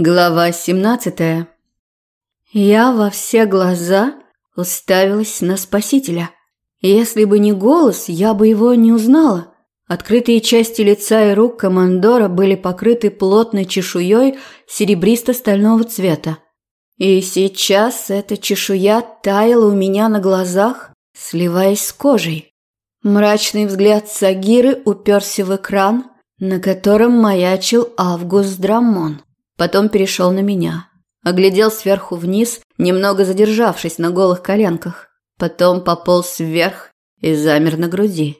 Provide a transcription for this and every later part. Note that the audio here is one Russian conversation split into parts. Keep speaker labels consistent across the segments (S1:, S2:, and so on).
S1: Глава 17. Я во все глаза уставилась на спасителя. Если бы не голос, я бы его не узнала. Открытые части лица и рук командора были покрыты плотной чешуей серебристо-стального цвета. И сейчас эта чешуя таяла у меня на глазах, сливаясь с кожей. Мрачный взгляд Сагиры уперся в экран, на котором маячил Август Драмон. Потом перешел на меня. Оглядел сверху вниз, немного задержавшись на голых коленках. Потом пополз вверх и замер на груди.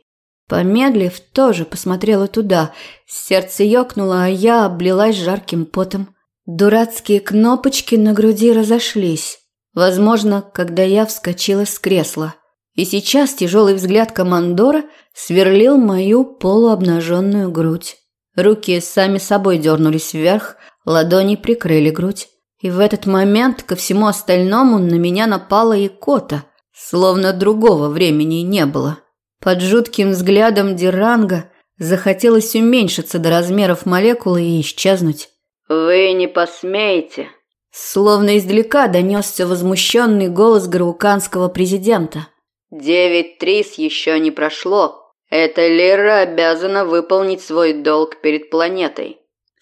S1: Помедлив, тоже посмотрела туда. Сердце ёкнуло, а я облилась жарким потом. Дурацкие кнопочки на груди разошлись. Возможно, когда я вскочила с кресла. И сейчас тяжелый взгляд командора сверлил мою полуобнаженную грудь. Руки сами собой дернулись вверх, ладони прикрыли грудь. И в этот момент ко всему остальному на меня напала икота, словно другого времени не было. Под жутким взглядом Диранга захотелось уменьшиться до размеров молекулы и исчезнуть. «Вы не посмеете!» Словно издалека донесся возмущенный голос грауканского президента. «Девять трис еще не прошло. Эта Лера обязана выполнить свой долг перед планетой.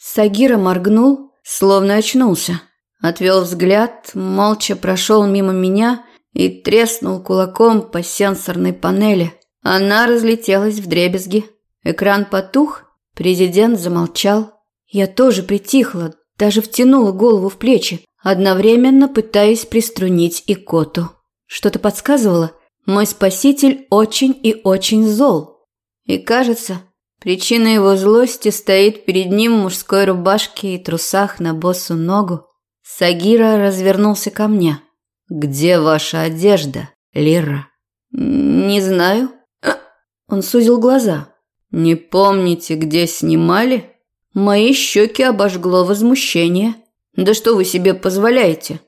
S1: Сагира моргнул, словно очнулся. Отвел взгляд, молча прошел мимо меня и треснул кулаком по сенсорной панели. Она разлетелась в дребезги. Экран потух, президент замолчал. Я тоже притихла, даже втянула голову в плечи, одновременно пытаясь приструнить икоту. Что-то подсказывало, мой спаситель очень и очень зол. И кажется, Причина его злости стоит перед ним в мужской рубашке и трусах на босу ногу. Сагира развернулся ко мне. «Где ваша одежда, Лира?» «Не знаю». Он сузил глаза. «Не помните, где снимали?» Мои щеки обожгло возмущение. «Да что вы себе позволяете?»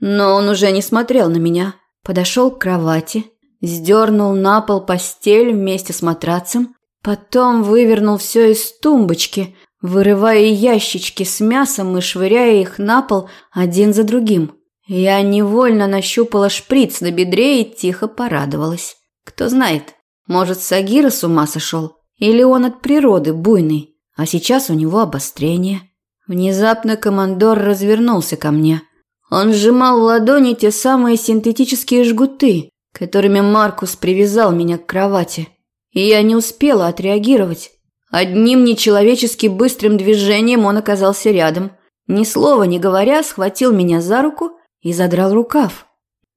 S1: Но он уже не смотрел на меня. Подошел к кровати, сдернул на пол постель вместе с матрацем Потом вывернул все из тумбочки, вырывая ящички с мясом и швыряя их на пол один за другим. Я невольно нащупала шприц на бедре и тихо порадовалась. Кто знает, может, Сагира с ума сошел, или он от природы буйный, а сейчас у него обострение. Внезапно командор развернулся ко мне. Он сжимал в ладони те самые синтетические жгуты, которыми Маркус привязал меня к кровати и я не успела отреагировать. Одним нечеловечески быстрым движением он оказался рядом. Ни слова не говоря, схватил меня за руку и задрал рукав.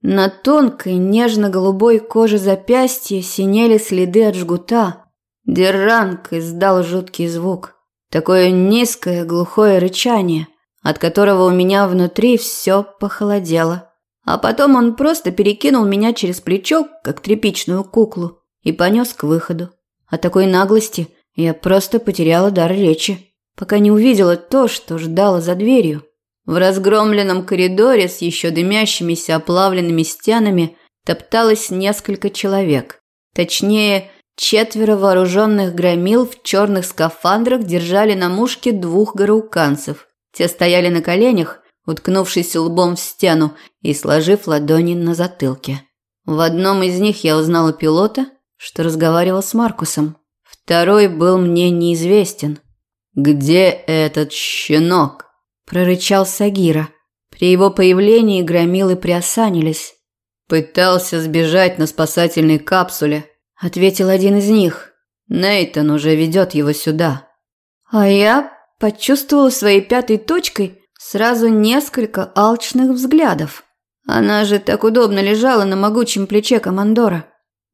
S1: На тонкой, нежно-голубой коже запястья синели следы от жгута. Деранг издал жуткий звук. Такое низкое, глухое рычание, от которого у меня внутри все похолодело. А потом он просто перекинул меня через плечо, как тряпичную куклу и понес к выходу. От такой наглости я просто потеряла дар речи, пока не увидела то, что ждало за дверью. В разгромленном коридоре с еще дымящимися оплавленными стенами топталось несколько человек. Точнее, четверо вооруженных громил в черных скафандрах держали на мушке двух горауканцев. Те стояли на коленях, уткнувшись лбом в стену и сложив ладони на затылке. В одном из них я узнала пилота, что разговаривал с Маркусом. Второй был мне неизвестен. «Где этот щенок?» – прорычал Сагира. При его появлении громилы приосанились. «Пытался сбежать на спасательной капсуле», – ответил один из них. «Нейтан уже ведет его сюда». А я почувствовала своей пятой точкой сразу несколько алчных взглядов. Она же так удобно лежала на могучем плече командора.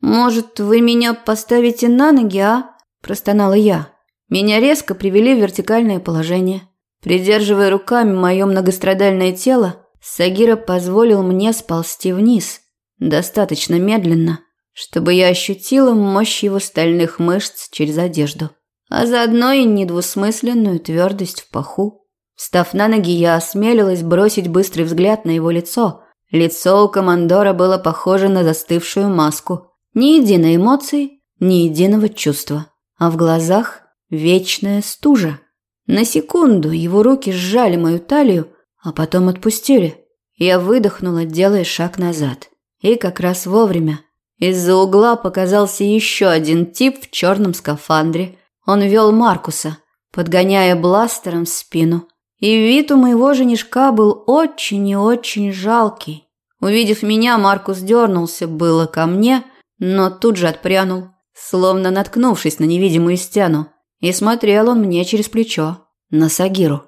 S1: «Может, вы меня поставите на ноги, а?» – простонала я. Меня резко привели в вертикальное положение. Придерживая руками мое многострадальное тело, Сагира позволил мне сползти вниз. Достаточно медленно, чтобы я ощутила мощь его стальных мышц через одежду, а заодно и недвусмысленную твердость в паху. Встав на ноги, я осмелилась бросить быстрый взгляд на его лицо. Лицо у командора было похоже на застывшую маску – ни единой эмоции, ни единого чувства. А в глазах вечная стужа. На секунду его руки сжали мою талию, а потом отпустили. Я выдохнула, делая шаг назад. И как раз вовремя. Из-за угла показался еще один тип в черном скафандре. Он вел Маркуса, подгоняя бластером в спину. И вид у моего женишка был очень и очень жалкий. Увидев меня, Маркус дернулся было ко мне, но тут же отпрянул, словно наткнувшись на невидимую стену. И смотрел он мне через плечо, на Сагиру.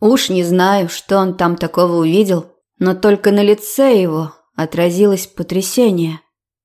S1: Уж не знаю, что он там такого увидел, но только на лице его отразилось потрясение.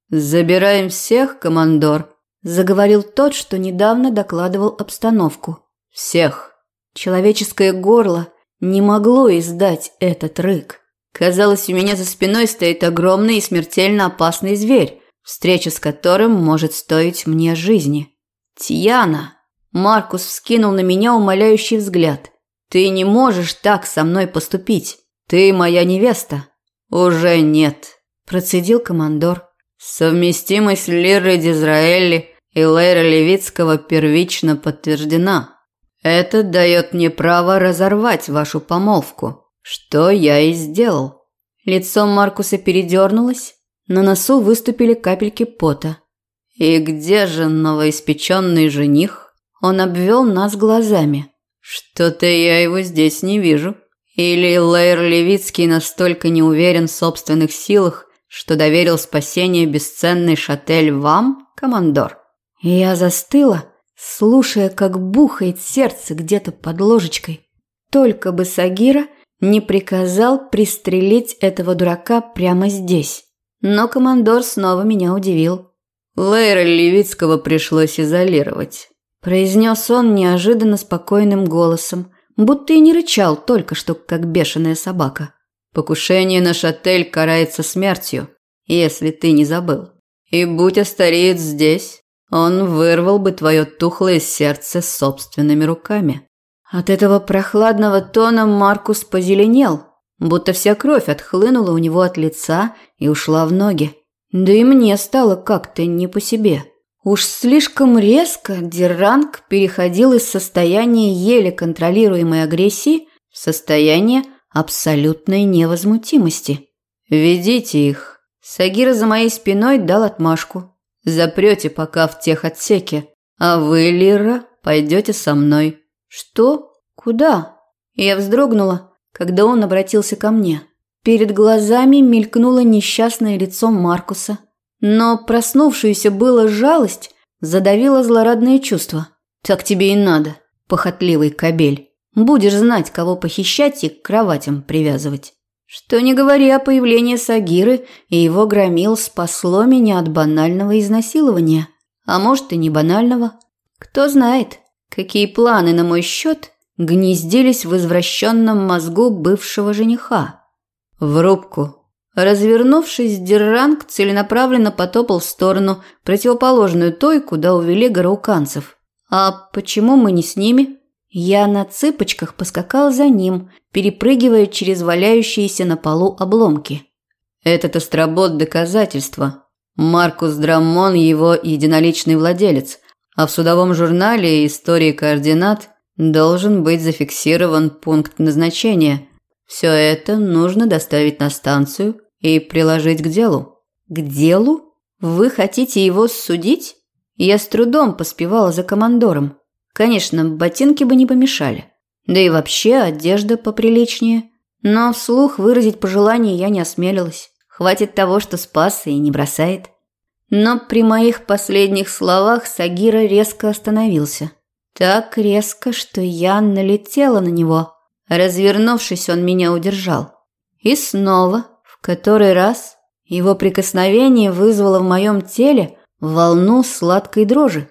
S1: «Забираем всех, командор», – заговорил тот, что недавно докладывал обстановку. «Всех». Человеческое горло не могло издать этот рык. Казалось, у меня за спиной стоит огромный и смертельно опасный зверь, встреча с которым может стоить мне жизни. «Тьяна!» Маркус вскинул на меня умоляющий взгляд. «Ты не можешь так со мной поступить. Ты моя невеста». «Уже нет», – процедил командор. «Совместимость Лиры Дизраэли и Лейра Левицкого первично подтверждена. Это дает мне право разорвать вашу помолвку, что я и сделал». Лицо Маркуса передернулось, на носу выступили капельки пота. «И где же новоиспеченный жених?» Он обвел нас глазами. «Что-то я его здесь не вижу». Или Лейр Левицкий настолько не уверен в собственных силах, что доверил спасение бесценной шатель вам, командор? Я застыла, слушая, как бухает сердце где-то под ложечкой. Только бы Сагира не приказал пристрелить этого дурака прямо здесь. Но командор снова меня удивил. Лейра Левицкого пришлось изолировать. Произнес он неожиданно спокойным голосом, будто и не рычал только что, как бешеная собака. Покушение на шатель карается смертью, если ты не забыл. И будь остареец здесь, он вырвал бы твое тухлое сердце собственными руками. От этого прохладного тона Маркус позеленел, будто вся кровь отхлынула у него от лица и ушла в ноги. Да и мне стало как-то не по себе. Уж слишком резко Дерранг переходил из состояния еле контролируемой агрессии в состояние абсолютной невозмутимости. «Ведите их». Сагира за моей спиной дал отмашку. «Запрете пока в тех отсеке, а вы, Лира, пойдете со мной». «Что? Куда?» Я вздрогнула, когда он обратился ко мне. Перед глазами мелькнуло несчастное лицо Маркуса – но проснувшуюся было жалость задавила злорадное чувство. «Так тебе и надо, похотливый кобель. Будешь знать, кого похищать и к кроватям привязывать». Что не говоря о появлении Сагиры, и его громил спасло меня от банального изнасилования. А может и не банального. Кто знает, какие планы на мой счет гнездились в извращенном мозгу бывшего жениха. В рубку Развернувшись, Дерранг целенаправленно потопал в сторону, противоположную той, куда увели гарауканцев. А почему мы не с ними? Я на цыпочках поскакал за ним, перепрыгивая через валяющиеся на полу обломки. Этот остробот – доказательство. Маркус Драмон – его единоличный владелец, а в судовом журнале истории координат должен быть зафиксирован пункт назначения. Все это нужно доставить на станцию – и приложить к делу. К делу? Вы хотите его судить? Я с трудом поспевала за командором. Конечно, ботинки бы не помешали. Да и вообще одежда поприличнее. Но вслух выразить пожелание я не осмелилась. Хватит того, что спас и не бросает. Но при моих последних словах Сагира резко остановился. Так резко, что я налетела на него. Развернувшись, он меня удержал. И снова который раз его прикосновение вызвало в моем теле волну сладкой дрожи.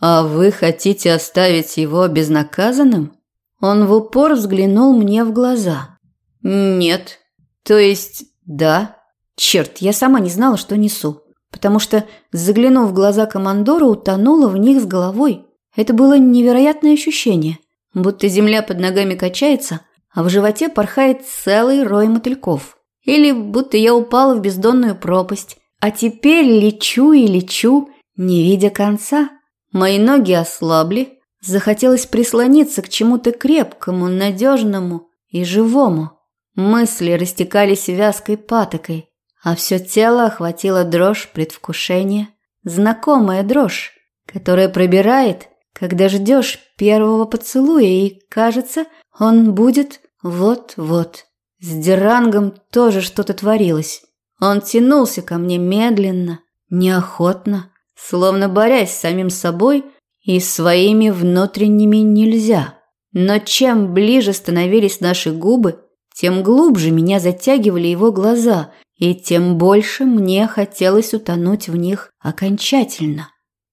S1: «А вы хотите оставить его безнаказанным?» Он в упор взглянул мне в глаза. «Нет. То есть, да. Черт, я сама не знала, что несу. Потому что, заглянув в глаза командора, утонула в них с головой. Это было невероятное ощущение. Будто земля под ногами качается, а в животе порхает целый рой мотыльков. Или будто я упала в бездонную пропасть, а теперь лечу и лечу, не видя конца. Мои ноги ослабли, Захотелось прислониться к чему-то крепкому, надежному и живому. Мысли растекались вязкой патокой, а все тело охватило дрожь предвкушения. Знакомая дрожь, которая пробирает, когда ждешь первого поцелуя, и, кажется, он будет вот-вот. С Дерангом тоже что-то творилось. Он тянулся ко мне медленно, неохотно, словно борясь с самим собой и своими внутренними нельзя. Но чем ближе становились наши губы, тем глубже меня затягивали его глаза, и тем больше мне хотелось утонуть в них окончательно.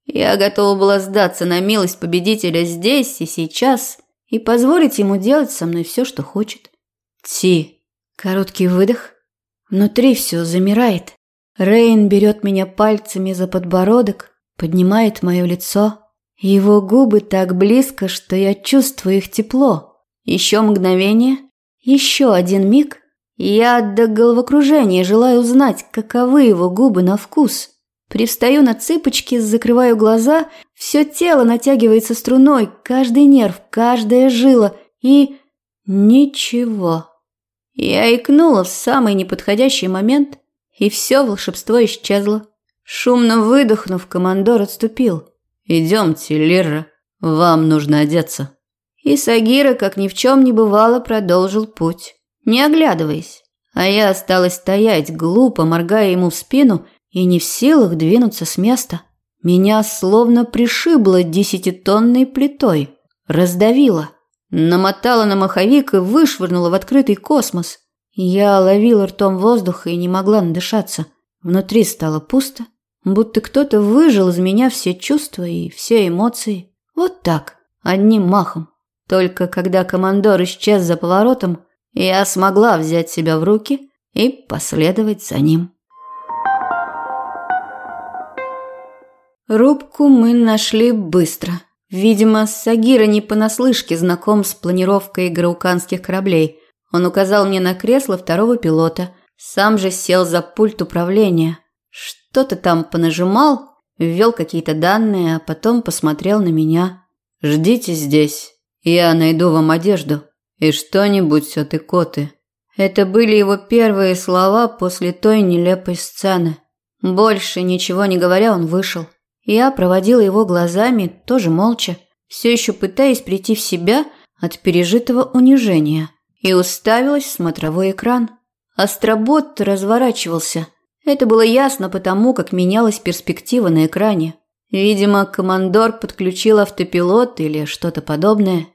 S1: Я готова была сдаться на милость победителя здесь и сейчас и позволить ему делать со мной все, что хочет. Ти. Короткий выдох. Внутри все замирает. Рейн берет меня пальцами за подбородок, поднимает мое лицо. Его губы так близко, что я чувствую их тепло. Еще мгновение, еще один миг, я до головокружения желаю узнать, каковы его губы на вкус. Привстаю на цыпочки, закрываю глаза, все тело натягивается струной, каждый нерв, каждая жила, и... ничего. Я икнула в самый неподходящий момент, и все волшебство исчезло. Шумно выдохнув, командор отступил. «Идемте, Лира, вам нужно одеться». И Сагира, как ни в чем не бывало, продолжил путь, не оглядываясь. А я осталась стоять, глупо моргая ему в спину и не в силах двинуться с места. Меня словно пришибло десятитонной плитой, раздавило. Намотала на маховик и вышвырнула в открытый космос. Я ловила ртом воздух и не могла надышаться. Внутри стало пусто, будто кто-то выжил из меня все чувства и все эмоции. Вот так, одним махом. Только когда командор исчез за поворотом, я смогла взять себя в руки и последовать за ним. Рубку мы нашли быстро – Видимо, Сагира не понаслышке знаком с планировкой грауканских кораблей. Он указал мне на кресло второго пилота, сам же сел за пульт управления. Что-то там понажимал, ввел какие-то данные, а потом посмотрел на меня. «Ждите здесь, я найду вам одежду и что-нибудь от икоты». Это были его первые слова после той нелепой сцены. Больше ничего не говоря, он вышел. Я проводила его глазами, тоже молча, все еще пытаясь прийти в себя от пережитого унижения, и уставилась в смотровой экран. Астробот разворачивался. Это было ясно потому, как менялась перспектива на экране. Видимо, командор подключил автопилот или что-то подобное.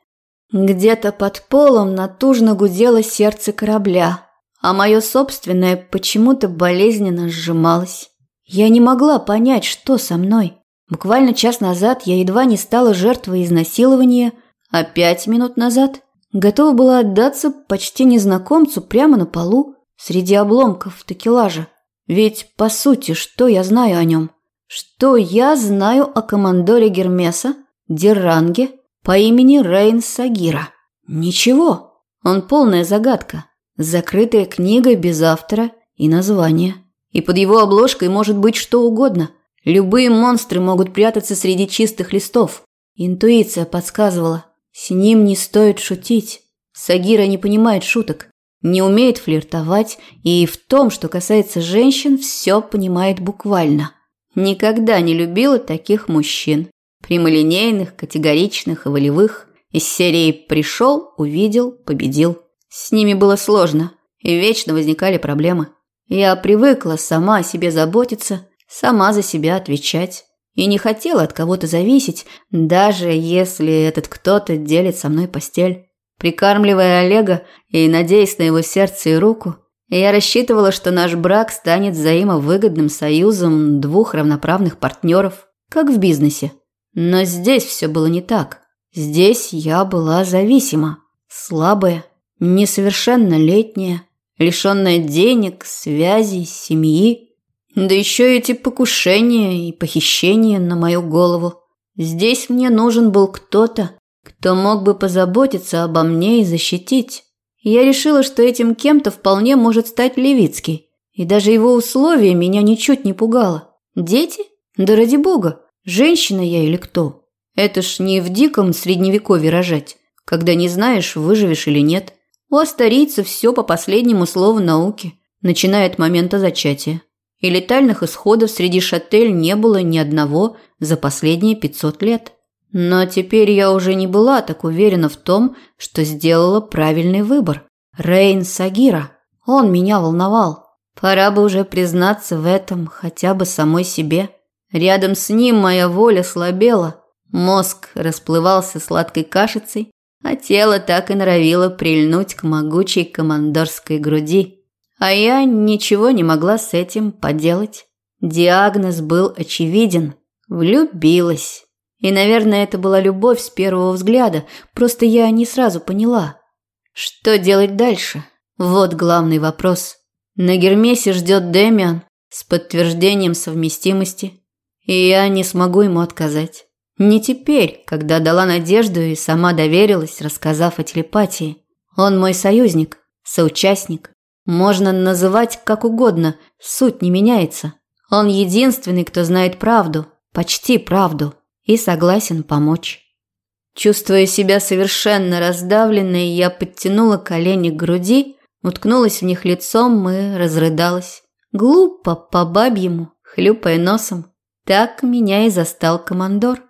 S1: Где-то под полом натужно гудело сердце корабля, а мое собственное почему-то болезненно сжималось. Я не могла понять, что со мной. Буквально час назад я едва не стала жертвой изнасилования, а пять минут назад готова была отдаться почти незнакомцу прямо на полу среди обломков такелажа. Ведь, по сути, что я знаю о нем? Что я знаю о командоре Гермеса, Деранге, по имени Рейн Сагира? Ничего. Он полная загадка. Закрытая книга без автора и названия. И под его обложкой может быть что угодно – Любые монстры могут прятаться среди чистых листов. Интуиция подсказывала, с ним не стоит шутить. Сагира не понимает шуток, не умеет флиртовать и в том, что касается женщин, все понимает буквально. Никогда не любила таких мужчин. Прямолинейных, категоричных и волевых. Из серии «пришел, увидел, победил». С ними было сложно, и вечно возникали проблемы. Я привыкла сама о себе заботиться – сама за себя отвечать. И не хотела от кого-то зависеть, даже если этот кто-то делит со мной постель. Прикармливая Олега и надеясь на его сердце и руку, я рассчитывала, что наш брак станет взаимовыгодным союзом двух равноправных партнеров, как в бизнесе. Но здесь все было не так. Здесь я была зависима, слабая, несовершеннолетняя, лишенная денег, связей, семьи. Да еще эти покушения и похищения на мою голову. Здесь мне нужен был кто-то, кто мог бы позаботиться обо мне и защитить. Я решила, что этим кем-то вполне может стать Левицкий. И даже его условия меня ничуть не пугало. Дети? Да ради бога, женщина я или кто? Это ж не в диком средневековье рожать, когда не знаешь, выживешь или нет. У астарийцев все по последнему слову науки, начиная от момента зачатия. И летальных исходов среди шатель не было ни одного за последние 500 лет. Но теперь я уже не была так уверена в том, что сделала правильный выбор. Рейн Сагира. Он меня волновал. Пора бы уже признаться в этом хотя бы самой себе. Рядом с ним моя воля слабела. Мозг расплывался сладкой кашицей, а тело так и норовило прильнуть к могучей командорской груди. А я ничего не могла с этим поделать. Диагноз был очевиден. Влюбилась. И, наверное, это была любовь с первого взгляда, просто я не сразу поняла. Что делать дальше? Вот главный вопрос. На Гермесе ждет Демиан с подтверждением совместимости, и я не смогу ему отказать. Не теперь, когда дала надежду и сама доверилась, рассказав о телепатии. Он мой союзник, соучастник. Можно называть как угодно, суть не меняется. Он единственный, кто знает правду, почти правду и согласен помочь. Чувствуя себя совершенно раздавленной, я подтянула колени к груди, уткнулась в них лицом и разрыдалась. Глупо, по-бабьему, хлюпая носом. Так меня и застал командор.